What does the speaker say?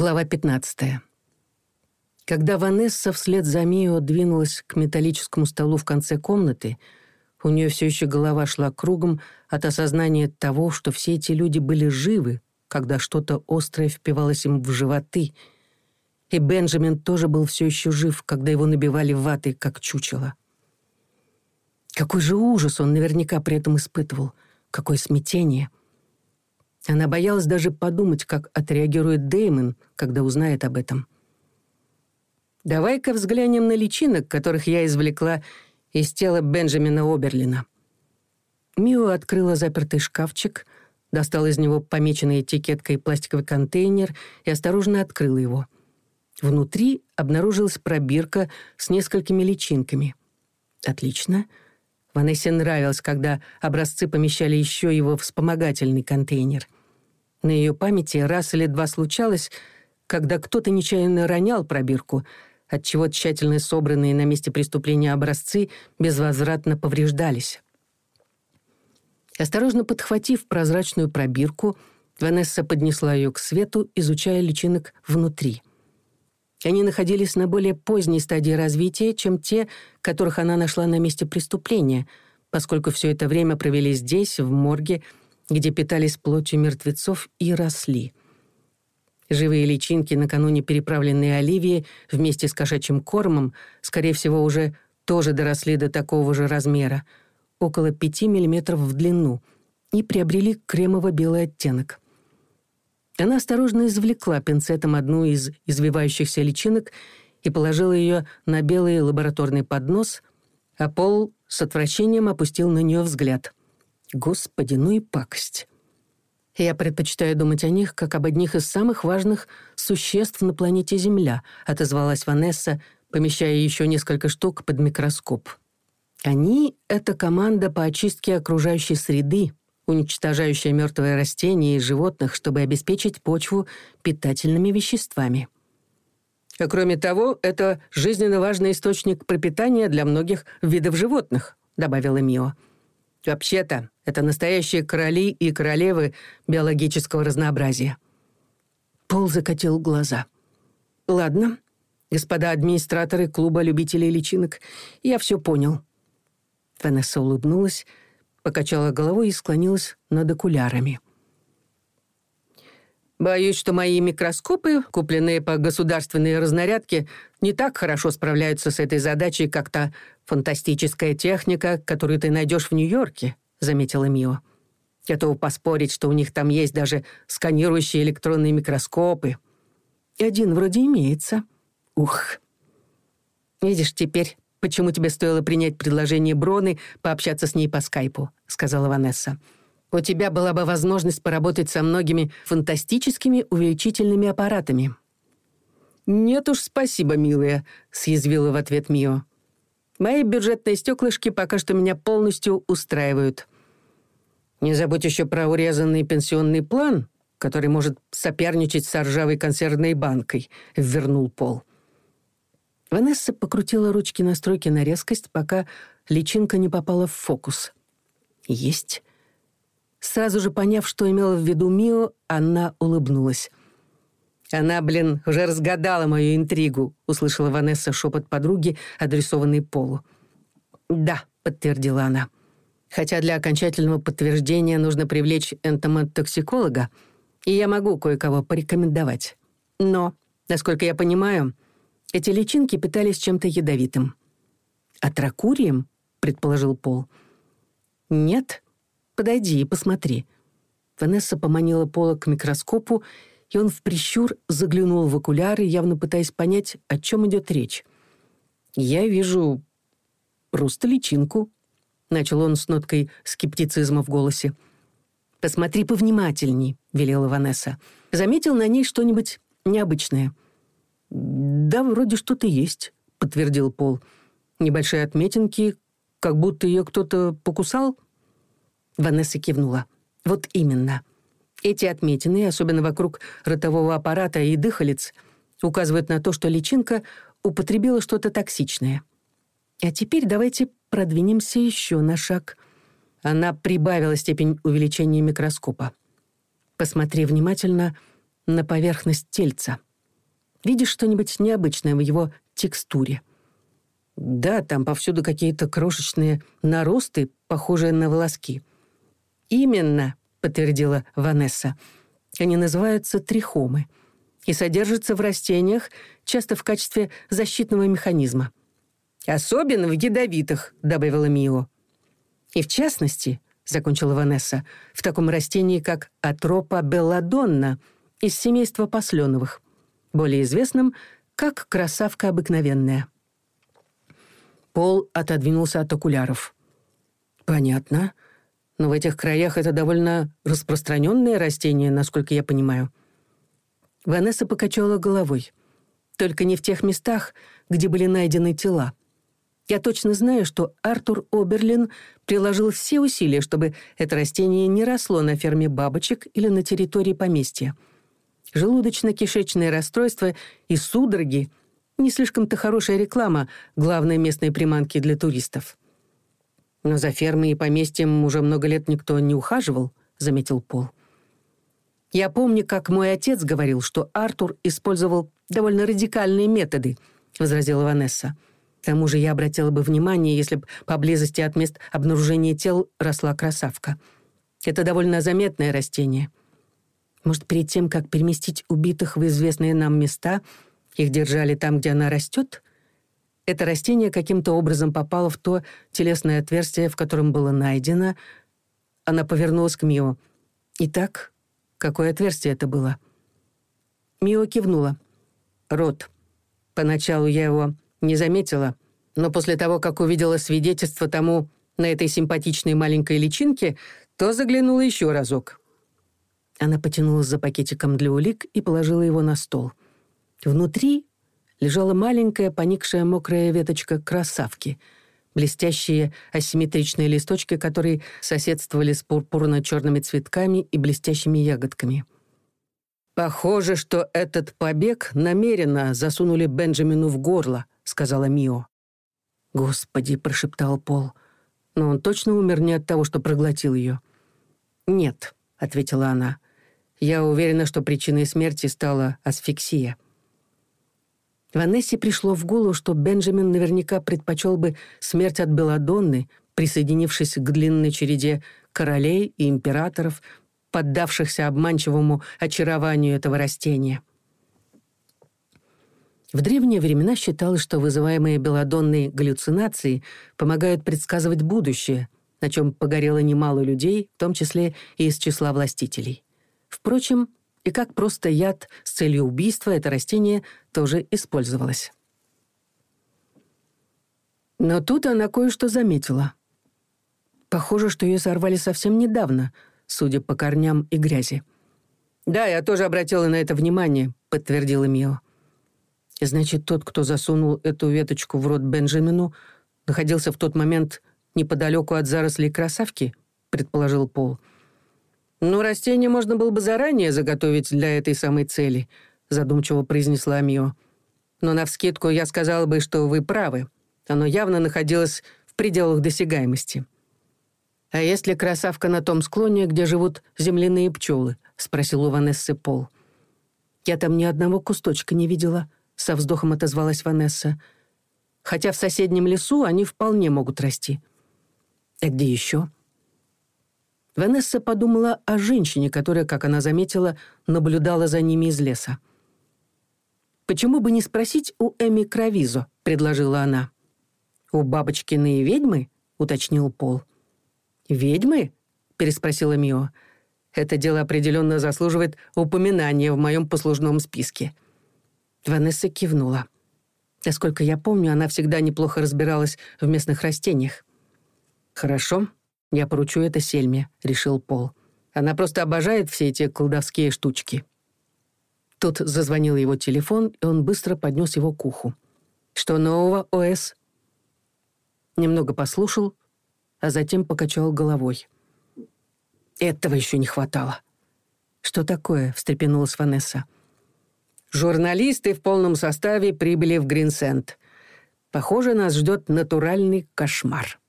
Глава 15. Когда Ванесса вслед за Мио двинулась к металлическому столу в конце комнаты, у нее все еще голова шла кругом от осознания того, что все эти люди были живы, когда что-то острое впивалось им в животы. И Бенджамин тоже был все еще жив, когда его набивали ватой, как чучело. Какой же ужас он наверняка при этом испытывал, какое смятение — она боялась даже подумать, как отреагирует Деймон, когда узнает об этом. «Давай-ка взглянем на личинок, которых я извлекла из тела Бенджамина Оберлина». Мио открыла запертый шкафчик, достала из него помеченный этикеткой пластиковый контейнер и осторожно открыла его. Внутри обнаружилась пробирка с несколькими личинками. «Отлично». Ванессе нравилось, когда образцы помещали еще его вспомогательный контейнер. На ее памяти раз или два случалось, когда кто-то нечаянно ронял пробирку, отчего тщательно собранные на месте преступления образцы безвозвратно повреждались. Осторожно подхватив прозрачную пробирку, Ванесса поднесла ее к свету, изучая личинок внутри. Они находились на более поздней стадии развития, чем те, которых она нашла на месте преступления, поскольку все это время провели здесь, в морге, где питались плотью мертвецов и росли. Живые личинки, накануне переправленные Оливии вместе с кошачьим кормом, скорее всего, уже тоже доросли до такого же размера, около пяти миллиметров в длину, и приобрели кремово-белый оттенок. Она осторожно извлекла пинцетом одну из извивающихся личинок и положила ее на белый лабораторный поднос, а Пол с отвращением опустил на нее взгляд. Господи, ну и пакость. Я предпочитаю думать о них, как об одних из самых важных существ на планете Земля, отозвалась Ванесса, помещая еще несколько штук под микроскоп. Они — это команда по очистке окружающей среды, уничтожающая мертвые растения и животных, чтобы обеспечить почву питательными веществами. А кроме того, это жизненно важный источник пропитания для многих видов животных, добавила Мио. Вообще-то, это настоящие короли и королевы биологического разнообразия. Пол закатил глаза. «Ладно, господа администраторы клуба любителей личинок, я все понял». Ванесса улыбнулась, покачала головой и склонилась над окулярами. Боюсь, что мои микроскопы, купленные по государственной разнарядке, не так хорошо справляются с этой задачей, как та фантастическая техника, которую ты найдешь в Нью-Йорке», — заметила Мио. «Готова поспорить, что у них там есть даже сканирующие электронные микроскопы». И «Один вроде имеется». «Ух!» «Видишь теперь, почему тебе стоило принять предложение Броны пообщаться с ней по скайпу», — сказала Ванесса. «Ванесса». У тебя была бы возможность поработать со многими фантастическими увеличительными аппаратами. «Нет уж, спасибо, милая», — съязвила в ответ Мио. «Мои бюджетные стеклышки пока что меня полностью устраивают». «Не забудь еще про урезанный пенсионный план», который может соперничать с ржавой консервной банкой», — вернул Пол. Ванесса покрутила ручки настройки на резкость, пока личинка не попала в фокус. «Есть. Сразу же поняв, что имела в виду Мио, она улыбнулась. «Она, блин, уже разгадала мою интригу», — услышала Ванесса шепот подруги, адресованный Полу. «Да», — подтвердила она. «Хотя для окончательного подтверждения нужно привлечь энтомотоксиколога, и я могу кое-кого порекомендовать. Но, насколько я понимаю, эти личинки питались чем-то ядовитым». «Атракурием?» — предположил Пол. «Нет», подойди и посмотри». Ванесса поманила Пола к микроскопу, и он в прищур заглянул в окуляры, явно пытаясь понять, о чем идет речь. «Я вижу просто личинку», — начал он с ноткой скептицизма в голосе. «Посмотри повнимательней», — велела Ванесса. «Заметил на ней что-нибудь необычное». «Да, вроде что-то есть», — подтвердил Пол. «Небольшие отметинки, как будто ее кто-то покусал, Ванесса кивнула. «Вот именно. Эти отметины, особенно вокруг ротового аппарата и дыхалец, указывают на то, что личинка употребила что-то токсичное. А теперь давайте продвинемся еще на шаг». Она прибавила степень увеличения микроскопа. «Посмотри внимательно на поверхность тельца. Видишь что-нибудь необычное в его текстуре?» «Да, там повсюду какие-то крошечные наросты, похожие на волоски». «Именно», — подтвердила Ванесса. «Они называются трихомы и содержатся в растениях, часто в качестве защитного механизма». «Особенно в ядовитых», — добавила Мио. «И в частности», — закончила Ванесса, «в таком растении, как атропа белладонна из семейства посленовых, более известном как красавка обыкновенная». Пол отодвинулся от окуляров. «Понятно но в этих краях это довольно распространенное растение, насколько я понимаю. Ванесса покачала головой. Только не в тех местах, где были найдены тела. Я точно знаю, что Артур Оберлин приложил все усилия, чтобы это растение не росло на ферме бабочек или на территории поместья. желудочно кишечные расстройства и судороги — не слишком-то хорошая реклама главной местной приманки для туристов но за фермой и поместьем уже много лет никто не ухаживал», — заметил Пол. «Я помню, как мой отец говорил, что Артур использовал довольно радикальные методы», — возразила Ванесса. «К тому же я обратила бы внимание, если бы поблизости от мест обнаружения тел росла красавка. Это довольно заметное растение. Может, перед тем, как переместить убитых в известные нам места, их держали там, где она растет?» Это растение каким-то образом попало в то телесное отверстие, в котором было найдено. Она повернулась к Мио. «Итак, какое отверстие это было?» Мио кивнула. «Рот. Поначалу я его не заметила, но после того, как увидела свидетельство тому на этой симпатичной маленькой личинке, то заглянула еще разок». Она потянулась за пакетиком для улик и положила его на стол. Внутри лежала маленькая, поникшая мокрая веточка красавки, блестящие асимметричные листочки, которые соседствовали с пурпурно-черными цветками и блестящими ягодками. «Похоже, что этот побег намеренно засунули Бенджамину в горло», — сказала Мио. «Господи!» — прошептал Пол. «Но он точно умер не от того, что проглотил ее». «Нет», — ответила она. «Я уверена, что причиной смерти стала асфиксия». Ванессе пришло в голову, что Бенджамин наверняка предпочел бы смерть от Беладонны, присоединившись к длинной череде королей и императоров, поддавшихся обманчивому очарованию этого растения. В древние времена считалось, что вызываемые белодонные галлюцинации помогают предсказывать будущее, на чем погорело немало людей, в том числе и из числа властителей. Впрочем, и как просто яд с целью убийства это растение тоже использовалось. Но тут она кое-что заметила. Похоже, что ее сорвали совсем недавно, судя по корням и грязи. «Да, я тоже обратила на это внимание», — подтвердила Мио. «Значит, тот, кто засунул эту веточку в рот Бенджамину, находился в тот момент неподалеку от зарослей красавки?» — предположил Пол. «Да». «Ну, растения можно было бы заранее заготовить для этой самой цели», — задумчиво произнесла Мио. «Но навскидку я сказала бы, что вы правы. Оно явно находилось в пределах досягаемости». «А есть ли красавка на том склоне, где живут земляные пчелы?» — спросил у Ванессы Пол. «Я там ни одного кусточка не видела», — со вздохом отозвалась Ванесса. «Хотя в соседнем лесу они вполне могут расти». «А где еще?» Ванесса подумала о женщине, которая, как она заметила, наблюдала за ними из леса. «Почему бы не спросить у Эми Кровизо?» — предложила она. «У бабочкины ведьмы?» — уточнил Пол. «Ведьмы?» — переспросила Мио. «Это дело определенно заслуживает упоминания в моем послужном списке». Ванесса кивнула. Насколько я помню, она всегда неплохо разбиралась в местных растениях. «Хорошо», я поручу это Сельме», — решил Пол. «Она просто обожает все эти колдовские штучки». Тут зазвонил его телефон, и он быстро поднес его к уху. «Что нового, ОС?» Немного послушал, а затем покачал головой. «Этого еще не хватало». «Что такое?» — встрепенулась Ванесса. «Журналисты в полном составе прибыли в Гринсенд. Похоже, нас ждет натуральный кошмар».